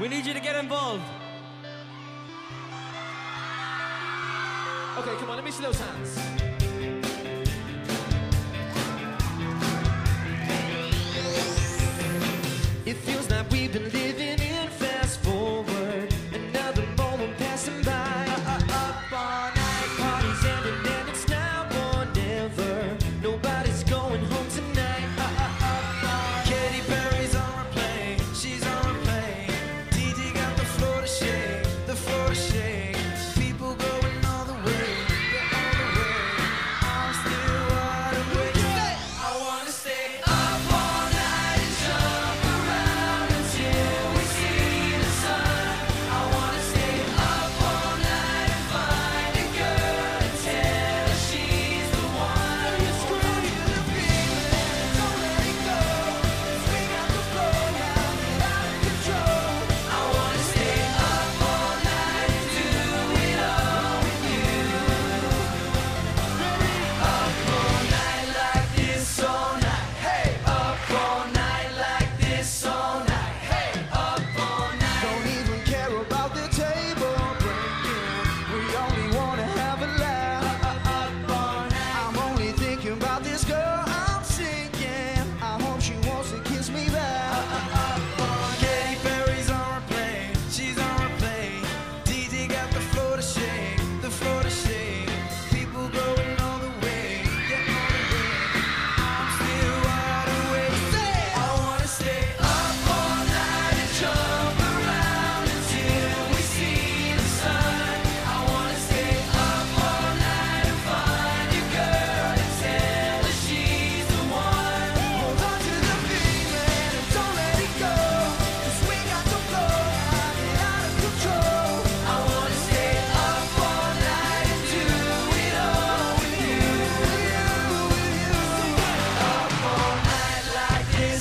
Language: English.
We need you to get involved. Okay, come on, let me see those hands.